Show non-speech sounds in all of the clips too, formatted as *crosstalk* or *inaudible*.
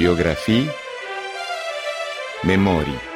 Biografii Memorii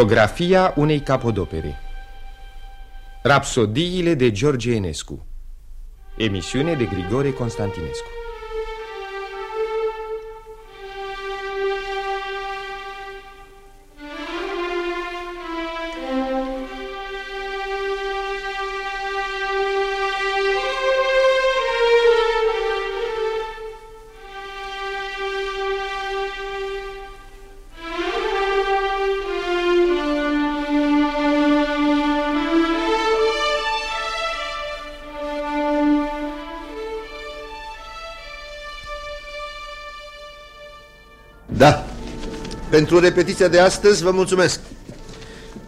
Biografia unei capodopere. Rapsodiile de George Enescu. Emisiune de Grigore Constantinescu Pentru repetiția de astăzi vă mulțumesc.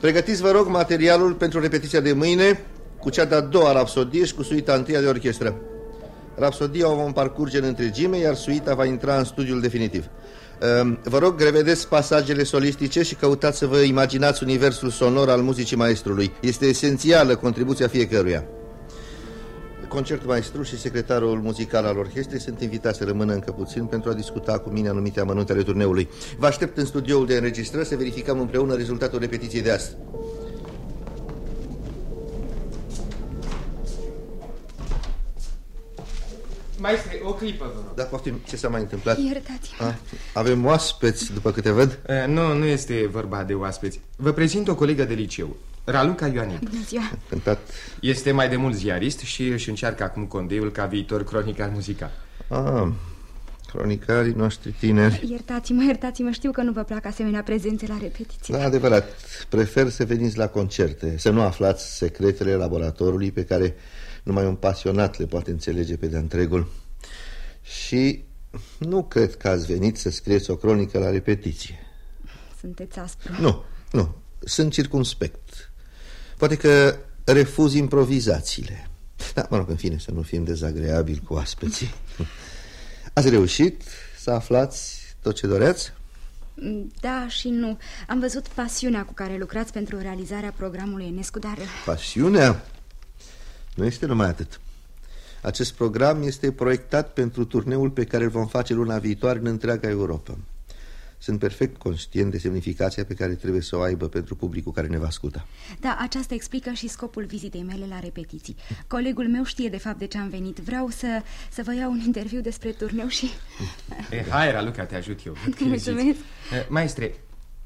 Pregătiți, vă rog, materialul pentru repetiția de mâine cu cea de-a doua rapsodie și cu suita întâia de orchestră. Rapsodia o vom parcurge în întregime, iar suita va intra în studiul definitiv. Ehm, vă rog, revedeți pasajele solistice și căutați să vă imaginați universul sonor al muzicii maestrului. Este esențială contribuția fiecăruia. Concertul maestru și secretarul muzical al orchestrei sunt invitați să rămână încă puțin pentru a discuta cu mine anumite amănunte ale turneului. Vă aștept în studioul de înregistrări să verificăm împreună rezultatul repetiției de astăzi. Maestre, o clipă, vă rog. Da, poftim, ce s-a mai întâmplat? Iertați-mă. Avem oaspeți, după câte văd? Uh, nu, nu este vorba de oaspeți. Vă prezint o colegă de liceu, Raluca Ioanin. Bună ziua. Cântat. Este mai de mult ziarist și își încearcă acum condeiul ca viitor cronicar muzical. Ah, cronicarii noștri tineri. Iertați-mă, iertați-mă, știu că nu vă plac asemenea prezențe la repetiții. Da, adevărat. Prefer să veniți la concerte, să nu aflați secretele laboratorului pe care numai un pasionat le poate înțelege pe de întregul. Și nu cred că ați venit să scrieți o cronică la repetiție. Sunteți aspru. Nu, nu. Sunt circumspect. Poate că refuz improvizațiile. Da, mă rog, în fine, să nu fim dezagreabili cu aspeții. *laughs* Ați reușit să aflați tot ce doreați? Da și nu. Am văzut pasiunea cu care lucrați pentru realizarea programului Enescu, dar... Pasiunea? Nu este numai atât. Acest program este proiectat pentru turneul pe care îl vom face luna viitoare în întreaga Europa. Sunt perfect conștient de semnificația pe care trebuie să o aibă pentru publicul care ne va asculta. Da, aceasta explică și scopul vizitei mele la repetiții. Colegul meu știe de fapt de ce am venit. Vreau să, să vă iau un interviu despre turneu și... E, hai, Raluca, te ajut eu. *laughs* Mulțumesc. Maestre,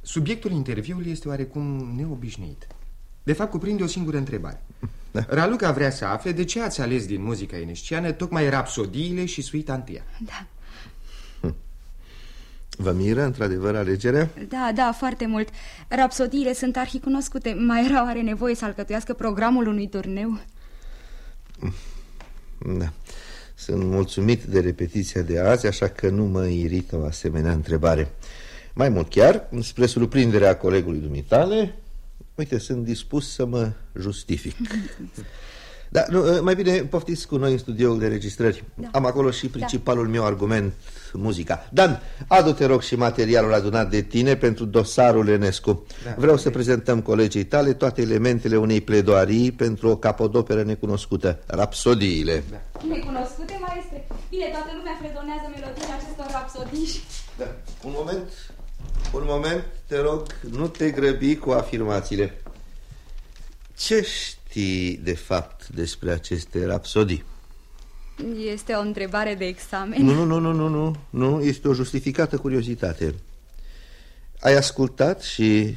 subiectul interviului este oarecum neobișnuit. De fapt, cuprinde o singură întrebare. Da. Raluca vrea să afle de ce ați ales din muzica enesciană tocmai rapsodiile și suita antia. Da. Vă miră, într-adevăr, alegerea? Da, da, foarte mult. Rapsodiile sunt arhicunoscute. Mai era are nevoie să alcătuiască programul unui turneu? Da. Sunt mulțumit de repetiția de azi, așa că nu mă irită o asemenea întrebare. Mai mult chiar, spre surprinderea colegului dumitale, uite, sunt dispus să mă justific. *laughs* Da, nu, mai bine poftiți cu noi în studioul de registrări. Da. Am acolo și principalul da. meu argument muzica. Dan, adu-te rog și materialul adunat de tine pentru dosarul Enescu. Da, Vreau să prezentăm colegii tale toate elementele unei pledoarii pentru o capodoperă necunoscută, rapsodiile. Da. Necunoscute, maestre? Bine, toată lumea fredonează melodiile acestor rapsodii. Da, un moment, un moment, te rog, nu te grăbi cu afirmațiile. Ce știi de fapt despre aceste rapsodii? Este o întrebare de examen? Nu, nu, nu, nu, nu, nu, este o justificată curiozitate. Ai ascultat și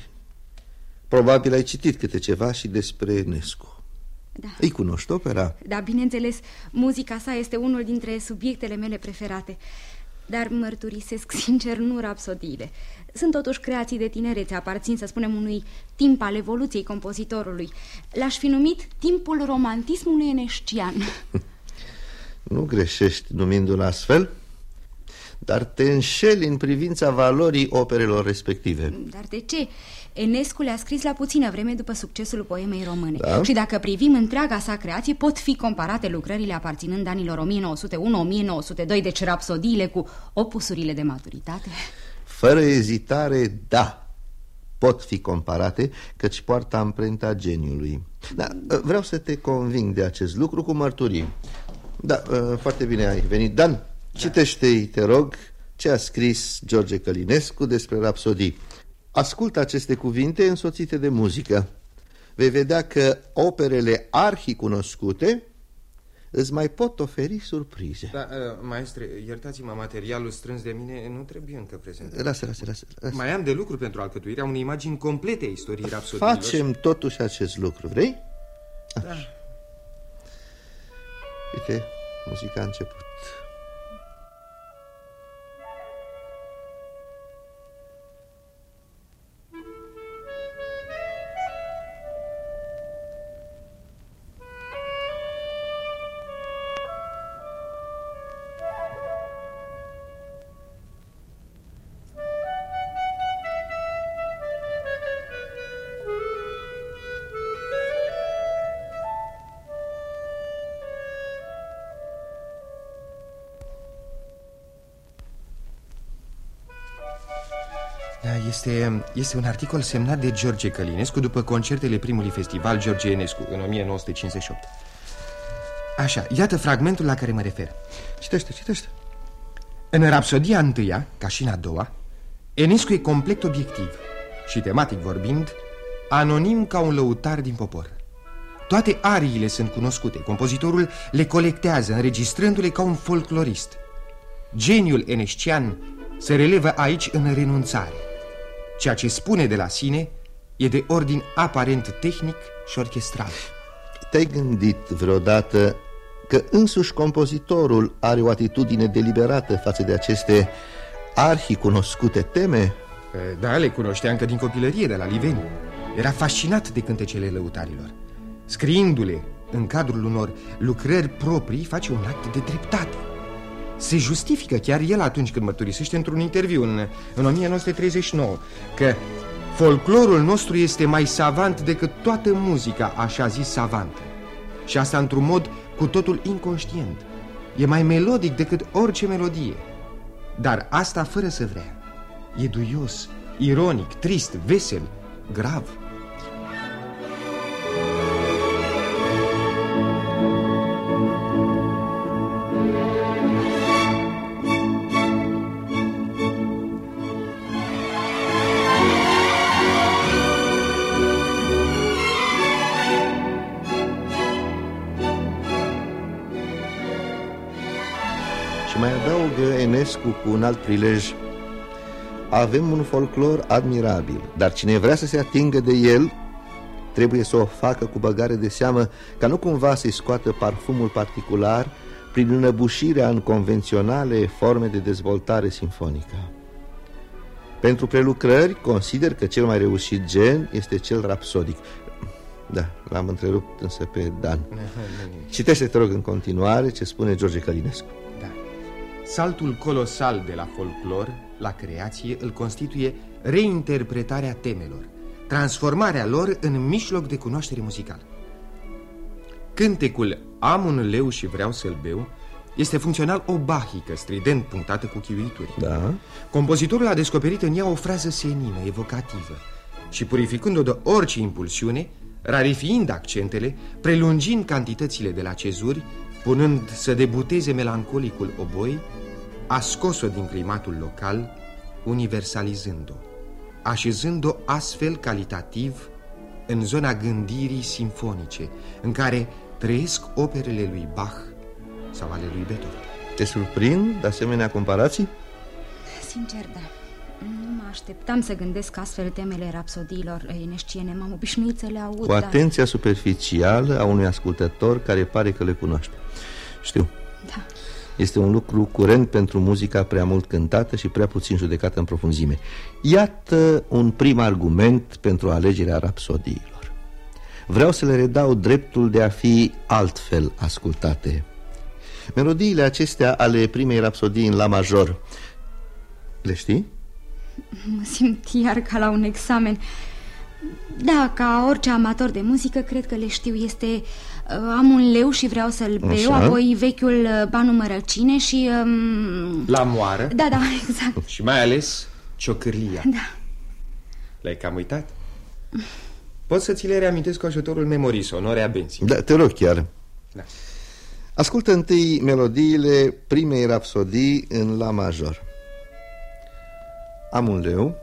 probabil ai citit câte ceva și despre Nescu. Da. Îi cunoști opera? Da, bineînțeles, muzica sa este unul dintre subiectele mele preferate. Dar mărturisesc sincer nu rapsodiile. Sunt totuși creații de tinerețe, aparțin, să spunem, unui timp al evoluției compozitorului. L-aș fi numit timpul romantismului enescian. *laughs* nu greșești numindu-l astfel, dar te înșeli în privința valorii operelor respective. Dar de ce? Enescu le-a scris la puțină vreme după succesul poemei române da? Și dacă privim întreaga sa creație Pot fi comparate lucrările aparținând anilor 1901-1902 Deci rapsodiile cu opusurile de maturitate Fără ezitare, da Pot fi comparate căci poartă amprenta geniului da, Vreau să te conving de acest lucru cu mărturii Da, ă, foarte bine ai venit Dan, da. citește-i, te rog, ce a scris George Călinescu despre rapsodii Ascultă aceste cuvinte însoțite de muzică. Vei vedea că operele arhicunoscute îți mai pot oferi surprize. Da, uh, maestre, iertați-mă, materialul strâns de mine nu trebuie încă prezentat. Lasă, lasă, lasă, lasă. Mai am de lucru pentru alcătuirea unei imagini complete a istoriei rapsodilor. Facem totuși acest lucru, vrei? Da. Uite, muzica a început. Este, este un articol semnat de George Călinescu după concertele primului festival George Enescu în 1958. Așa, iată fragmentul la care mă refer. Citește, citește. În Rapsodia întâia, ca și în a doua, Enescu e complet obiectiv și, tematic vorbind, anonim ca un lăutar din popor. Toate ariile sunt cunoscute, compozitorul le colectează, înregistrându-le ca un folclorist. Geniul enescian se relevă aici în renunțare. Ceea ce spune de la sine e de ordin aparent tehnic și orchestral. Te-ai gândit vreodată că însuși compozitorul are o atitudine deliberată față de aceste arhicunoscute teme? Da, le cunoștea încă din copilărie, de la Liveni. Era fascinat de cântecele lăutarilor. Scriindu-le în cadrul unor lucrări proprii, face un act de dreptate. Se justifică chiar el atunci când mărturisește într-un interviu în, în 1939 că folclorul nostru este mai savant decât toată muzica așa zis savantă. Și asta într-un mod cu totul inconștient. E mai melodic decât orice melodie. Dar asta fără să vrea. E duios, ironic, trist, vesel, grav. Enescu cu un alt prilej. Avem un folclor admirabil Dar cine vrea să se atingă de el Trebuie să o facă cu băgare de seamă Ca nu cumva să-i scoată parfumul particular Prin înăbușirea în convenționale forme de dezvoltare simfonică Pentru prelucrări consider că cel mai reușit gen este cel rapsodic. Da, l-am întrerupt însă pe Dan. Citește, te rog, în continuare ce spune George Călinescu Saltul colosal de la folclor la creație îl constituie reinterpretarea temelor, transformarea lor în mijloc de cunoaștere muzicală. Cântecul Am un leu și vreau să-l beu este funcțional o bahică, strident punctată cu chiuituri. Da. Compozitorul a descoperit în ea o frază senină, evocativă și purificând-o de orice impulsiune, rarifiind accentele, prelungind cantitățile de la cezuri, punând să debuteze melancolicul oboi, a scos-o din climatul local, universalizând-o, așezând-o astfel calitativ în zona gândirii simfonice, în care trăiesc operele lui Bach sau ale lui Beethoven. Te surprind de asemenea comparații? Sincer, da. Nu mă așteptam să gândesc astfel temele rapsodiilor enesciene. M-am obișnuit să le aud, Cu atenția superficială a unui ascultător care pare că le cunoaște. Știu. Da. Este un lucru curent pentru muzica prea mult cântată și prea puțin judecată în profunzime Iată un prim argument pentru alegerea rapsodiilor Vreau să le redau dreptul de a fi altfel ascultate Melodiile acestea ale primei rapsodii în la major Le știi? Mă simt iar ca la un examen Da, ca orice amator de muzică, cred că le știu Este... Uh, am un leu și vreau să-l beu Apoi vechiul uh, banul mărăcine și... Um... La moară? Da, da, *laughs* exact. Și mai ales ciocârlia. Da. L-ai cam uitat? Pot să ți le reamintesc cu ajutorul memorii sonore a Benzi Da, te rog chiar. Da. Ascultă întâi melodiile primei rapsodii în La major. Am un leu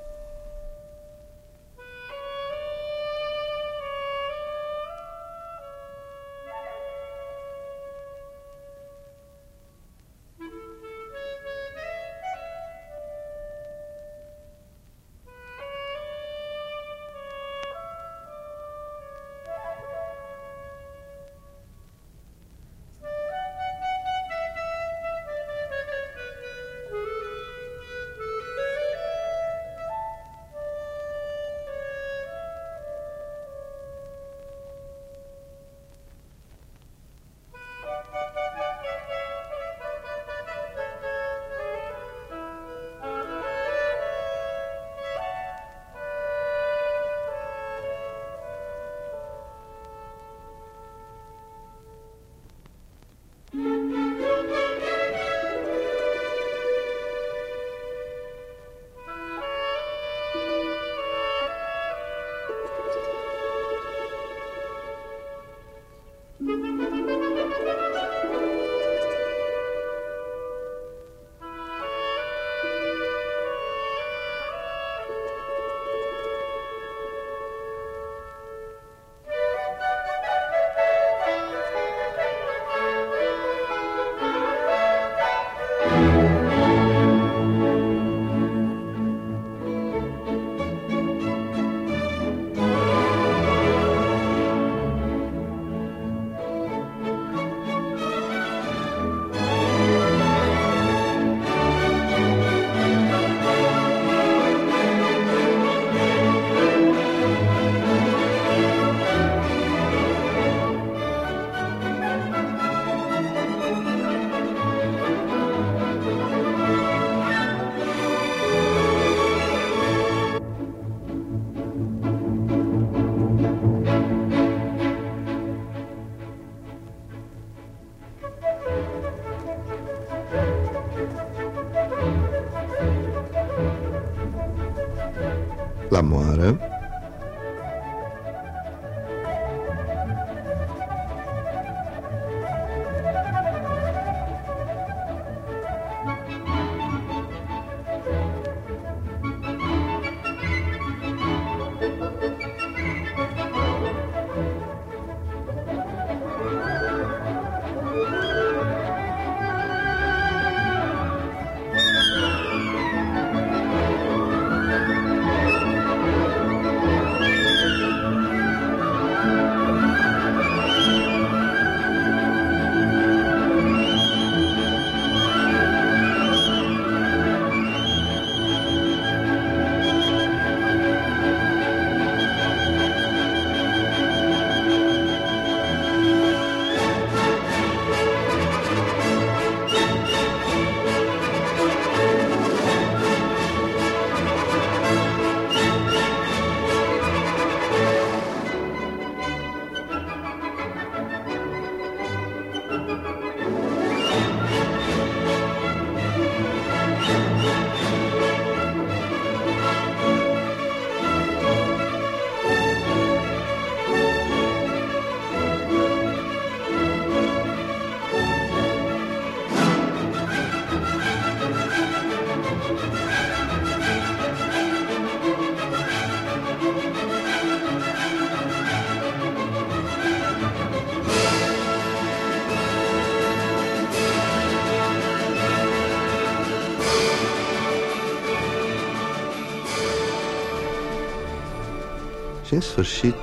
și în sfârșit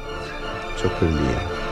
ciocârlia.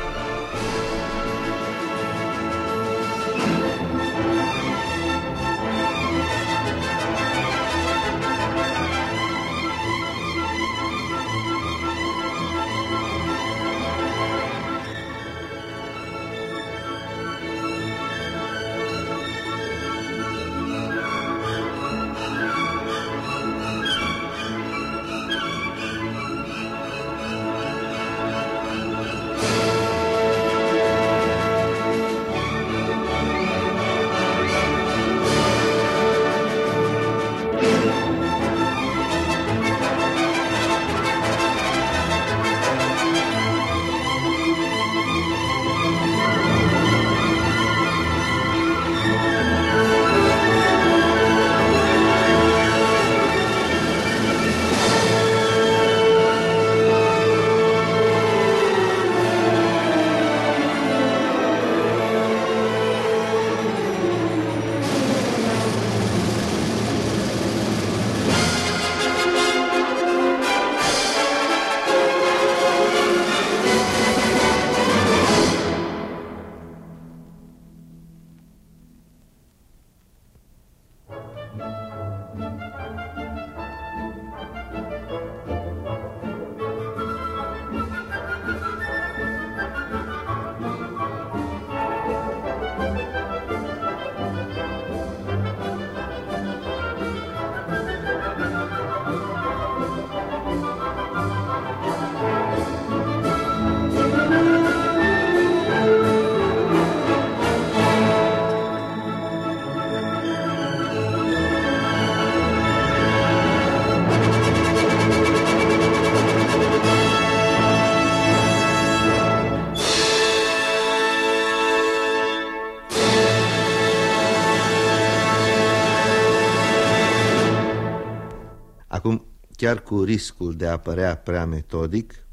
Chiar cu riscul de a părea prea metodic,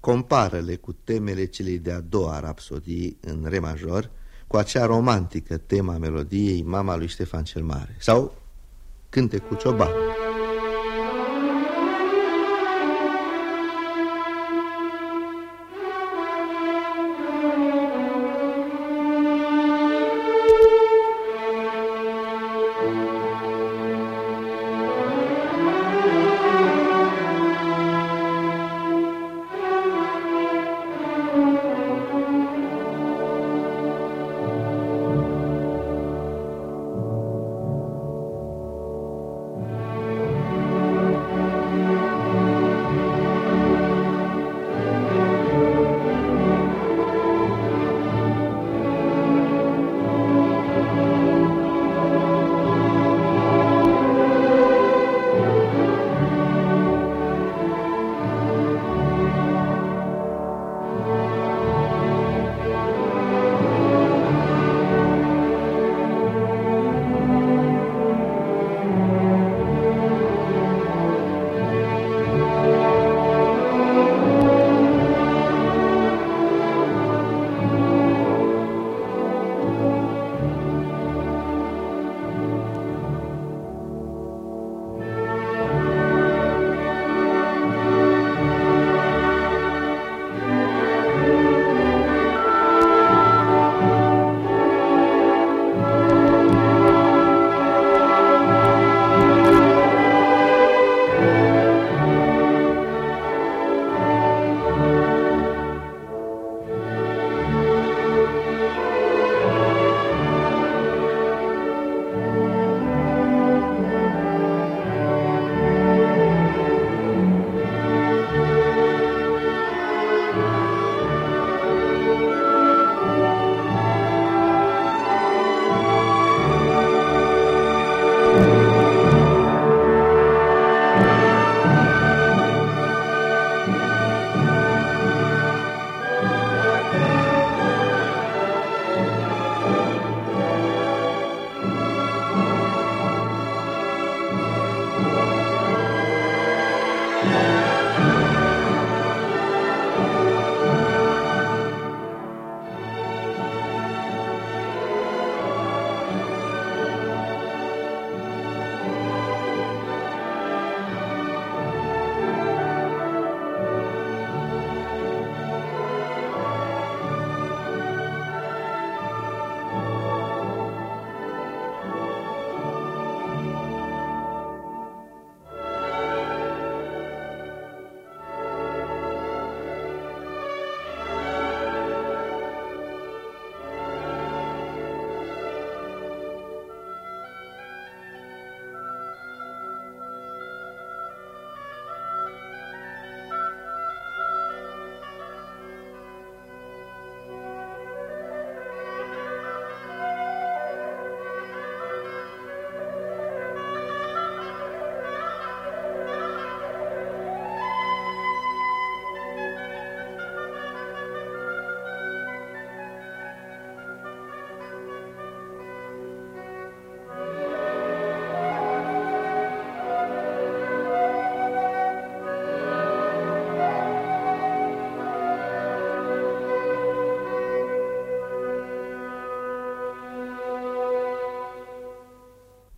compară-le cu temele celei de-a doua rapsodii în re major, cu acea romantică tema melodiei Mama lui Ștefan cel Mare sau Cânte cu cioban.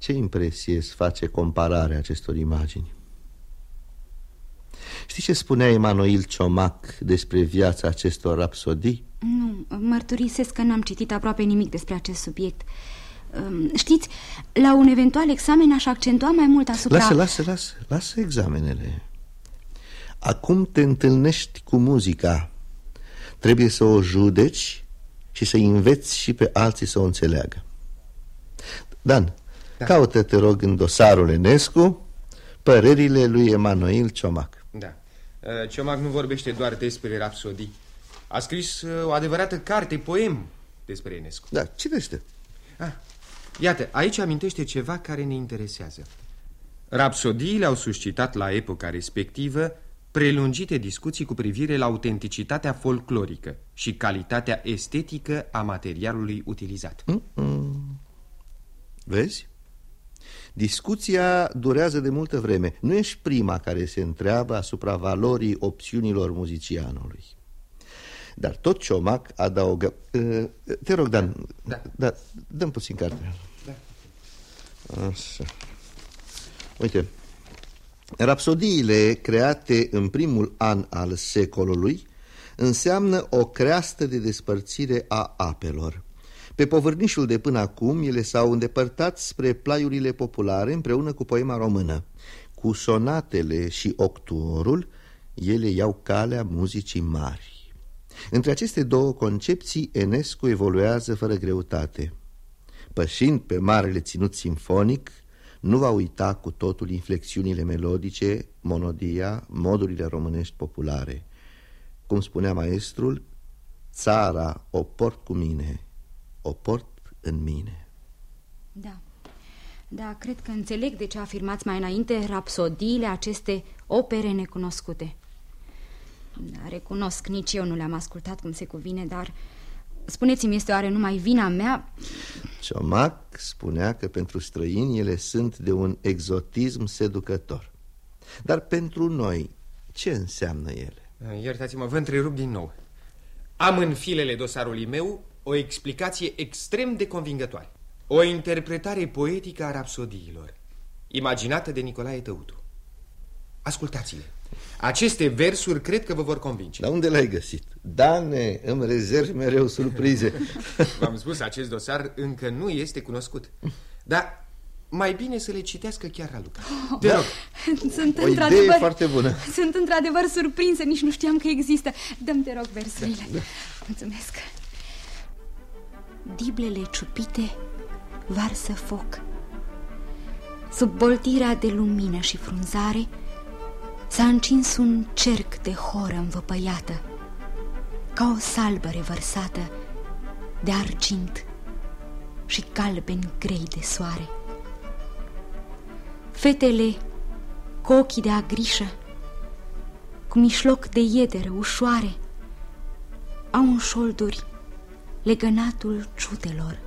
Ce impresie îți face compararea acestor imagini? Știi ce spunea Emanuel Ciomac despre viața acestor rapsodii? Nu, mărturisesc că n-am citit aproape nimic despre acest subiect Știți, la un eventual examen aș accentua mai mult asupra... Lasă, lasă, lasă, lasă examenele Acum te întâlnești cu muzica Trebuie să o judeci și să înveți și pe alții să o înțeleagă Dan, da. Caută, te rog, în dosarul Enescu părerile lui Emanuel Ciomac. Da. Uh, Ciomac nu vorbește doar despre rapsodii. A scris uh, o adevărată carte, poem despre Enescu. Da, citește. Ah, iată, aici amintește ceva care ne interesează. Rapsodiile au suscitat la epoca respectivă prelungite discuții cu privire la autenticitatea folclorică și calitatea estetică a materialului utilizat. Mm -mm. Vezi? Discuția durează de multă vreme. Nu ești prima care se întreabă asupra valorii opțiunilor muzicianului. Dar tot Ciomac adaugă... Uh, te rog, Dan, da. Da, dăm puțin carte. Da. Așa. Uite, rapsodiile create în primul an al secolului înseamnă o creastă de despărțire a apelor. Pe povârnișul de până acum, ele s-au îndepărtat spre plaiurile populare împreună cu poema română. Cu sonatele și octuorul, ele iau calea muzicii mari. Între aceste două concepții, Enescu evoluează fără greutate. Pășind pe marele ținut simfonic, nu va uita cu totul inflexiunile melodice, monodia, modurile românești populare. Cum spunea maestrul, țara o port cu mine, o port în mine. Da, da, cred că înțeleg de ce afirmați mai înainte rapsodiile, aceste opere necunoscute. Da, recunosc, nici eu nu le-am ascultat cum se cuvine, dar spuneți-mi, este oare numai vina mea? Ciomac spunea că pentru străini ele sunt de un exotism seducător. Dar pentru noi, ce înseamnă ele? Iertați-mă, vă întrerup din nou. Am în filele dosarului meu o explicație extrem de convingătoare. O interpretare poetică a rapsodiilor, imaginată de Nicolae Tăutu. Ascultați-le. Aceste versuri cred că vă vor convinge. Dar unde le-ai găsit? Dane, îmi rezervi mereu surprize. *laughs* V-am spus, acest dosar încă nu este cunoscut. Dar mai bine să le citească chiar Raluca. Oh, Te rog. Sunt o idee foarte bună. Sunt într-adevăr surprinsă, nici nu știam că există. Dăm te rog versurile. Da, da. Mulțumesc. Diblele ciupite varsă foc. Sub boltirea de lumină și frunzare s-a încins un cerc de horă învăpăiată, ca o salbă revărsată de argint și galben grei de soare. Fetele cu ochii de agrișă, cu mișloc de iederă ușoare, au în șolduri legănatul ciutelor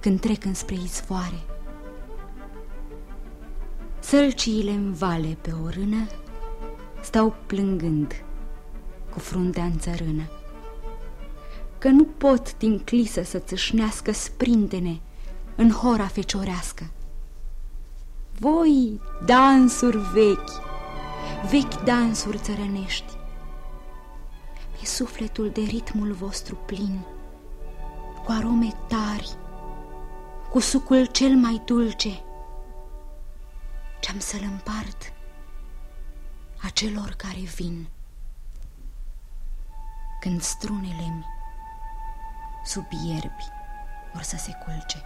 când trec înspre izvoare. Sălciile în vale pe o rână stau plângând cu fruntea în țărână, că nu pot din clisă să țâșnească sprintene în hora feciorească. Voi, dansuri vechi, vechi dansuri țărănești, e sufletul de ritmul vostru plin, cu arome tari, cu sucul cel mai dulce, ce-am să-l împart acelor care vin. Când strunele-mi sub ierbi vor să se culce.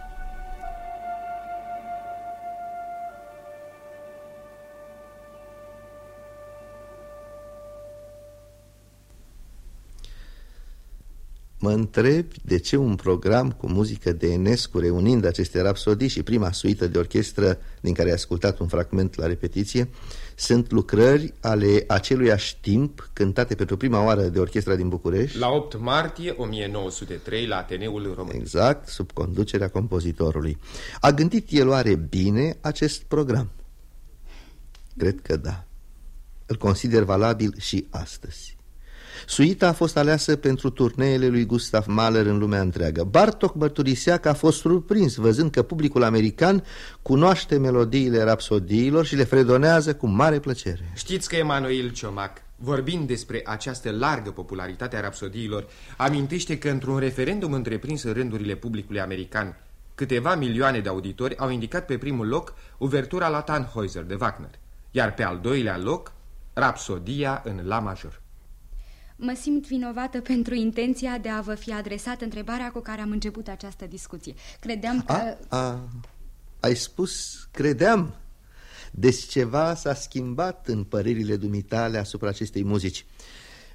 Mă întreb de ce un program cu muzică de Enescu reunind aceste rapsodii și prima suită de orchestră din care ai ascultat un fragment la repetiție sunt lucrări ale aceluiași timp cântate pentru prima oară de orchestra din București? La 8 martie 1903 la Ateneul Român. Exact, sub conducerea compozitorului. A gândit el oare bine acest program? Cred că da. Îl consider valabil și astăzi Suita a fost aleasă pentru turneele lui Gustav Mahler în lumea întreagă. Bartok mărturisea că a fost surprins văzând că publicul american cunoaște melodiile rapsodiilor și le fredonează cu mare plăcere. Știți că Emanuel Ciomac, vorbind despre această largă popularitate a rapsodiilor, amintește că într-un referendum întreprins în rândurile publicului american, câteva milioane de auditori au indicat pe primul loc uvertura la Tannhäuser de Wagner, iar pe al doilea loc Rapsodia în La major. Mă simt vinovată pentru intenția de a vă fi adresat întrebarea cu care am început această discuție. Credeam că... A, a, ai spus credeam. Deci ceva s-a schimbat în părerile dumitale asupra acestei muzici.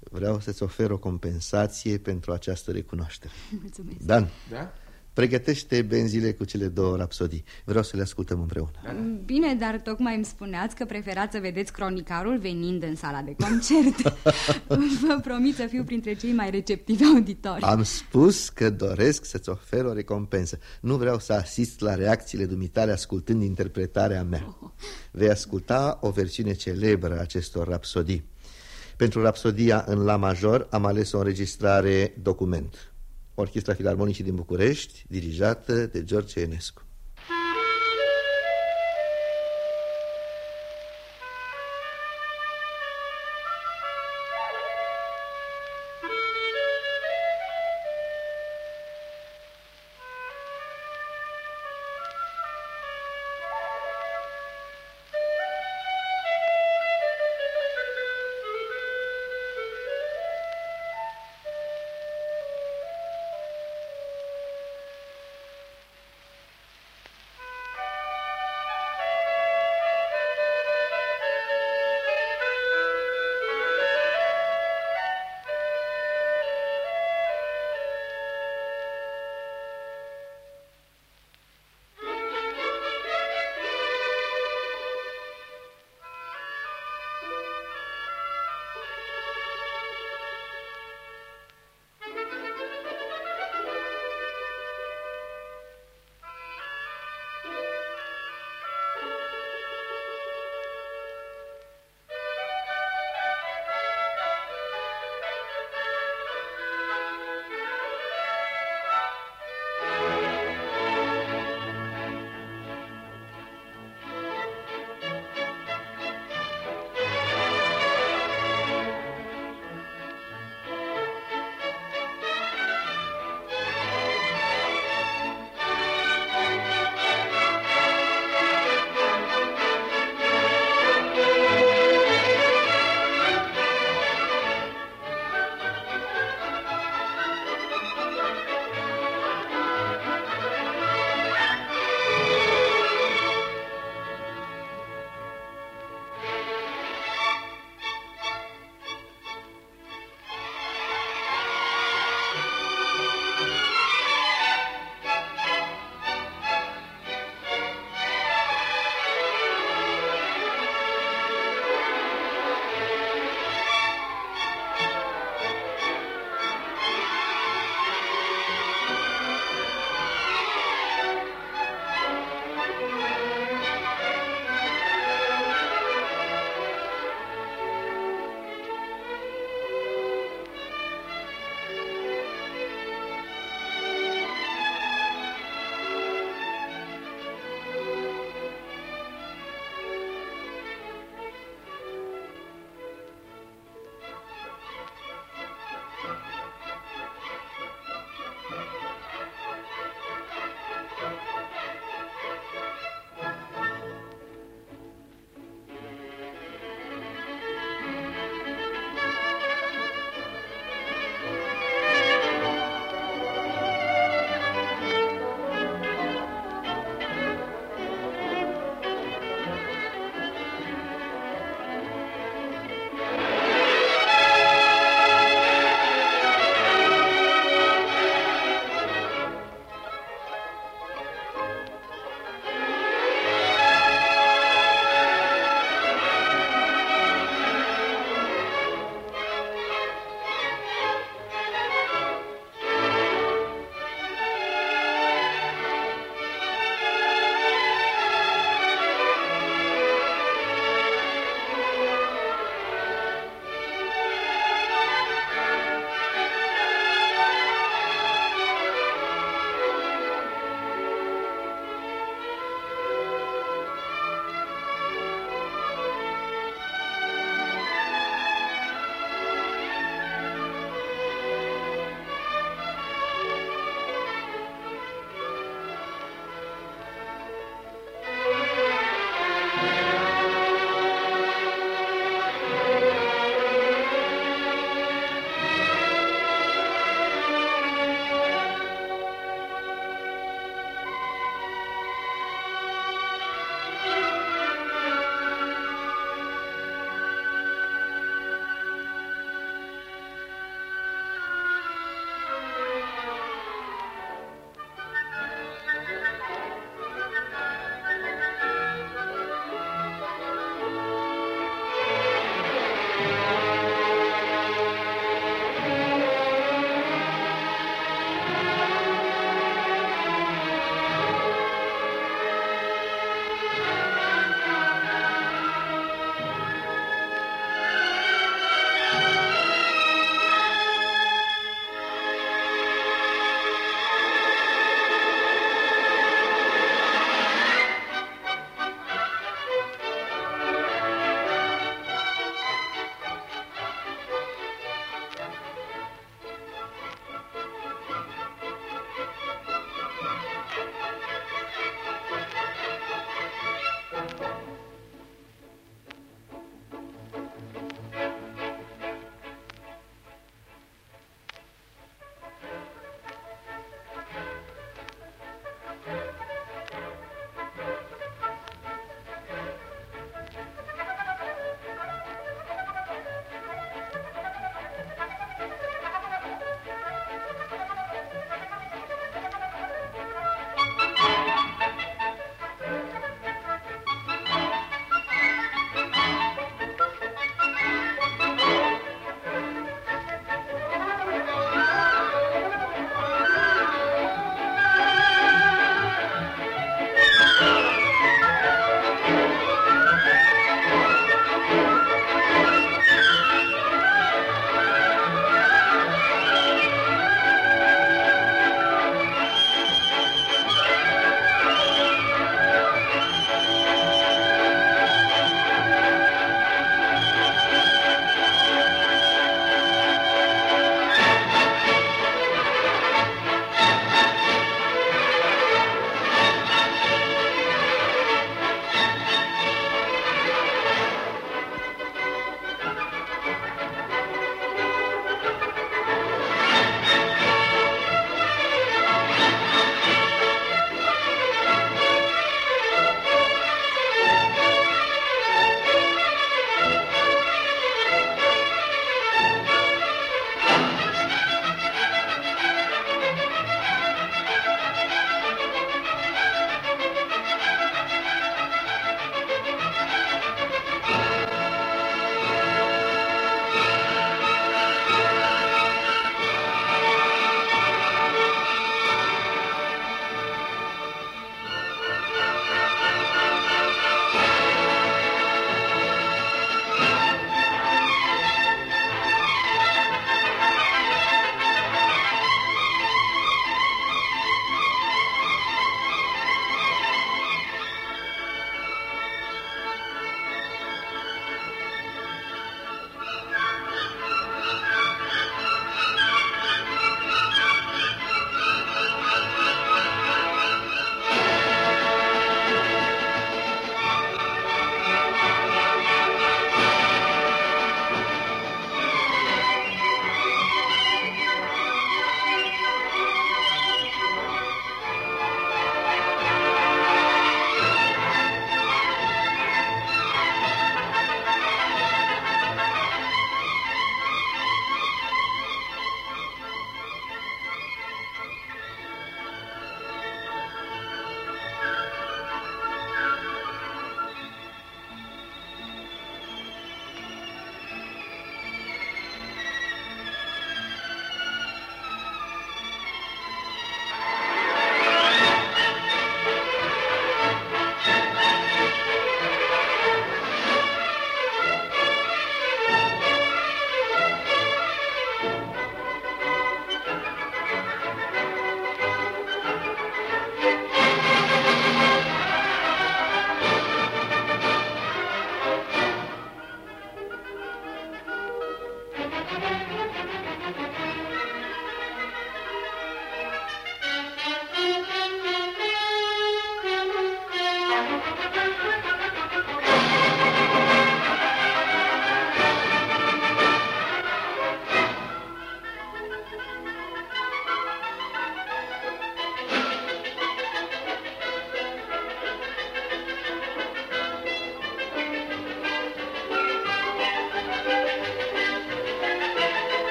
Vreau să-ți ofer o compensație pentru această recunoaștere. *laughs* Mulțumesc. Dan, da? Pregătește benzile cu cele două rapsodii. Vreau să le ascultăm împreună. Bine, dar tocmai îmi spuneați că preferați să vedeți cronicarul venind în sala de concert. *laughs* Vă promit să fiu printre cei mai receptivi auditori. Am spus că doresc să-ți ofer o recompensă. Nu vreau să asist la reacțiile dumitale ascultând interpretarea mea. Vei asculta o versiune celebră a acestor rapsodii. Pentru rapsodia în la major am ales o înregistrare document Orchestra Filarmonicii din București, dirijată de George Enescu.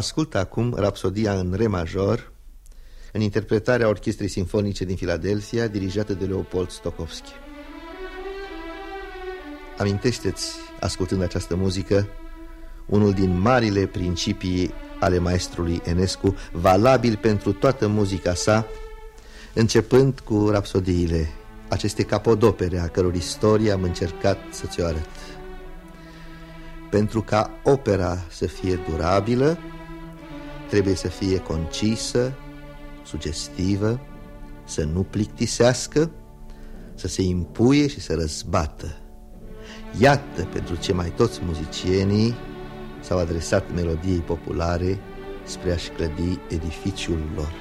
Ascultă acum Rapsodia în re major În interpretarea Orchestrei Sinfonice din Filadelfia Dirijată de Leopold Stokowski. Amintește-ți, ascultând această muzică Unul din marile principii ale maestrului Enescu Valabil pentru toată muzica sa Începând cu rapsodiile Aceste capodopere a căror istorie am încercat să ți-o arăt. Pentru ca opera să fie durabilă Trebuie să fie concisă, sugestivă, să nu plictisească, să se impuie și să răzbată. Iată pentru ce mai toți muzicienii s-au adresat melodiei populare spre a-și clădi edificiul lor.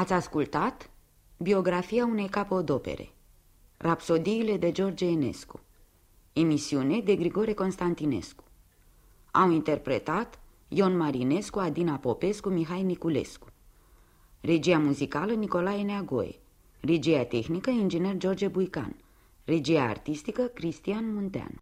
Ați ascultat biografia unei capodopere, Rapsodiile de George Enescu, emisiune de Grigore Constantinescu. Au interpretat Ion Marinescu, Adina Popescu, Mihai Niculescu. Regia muzicală Nicolae Neagoe. Regia tehnică inginer George Buican. Regia artistică Cristian Muntean.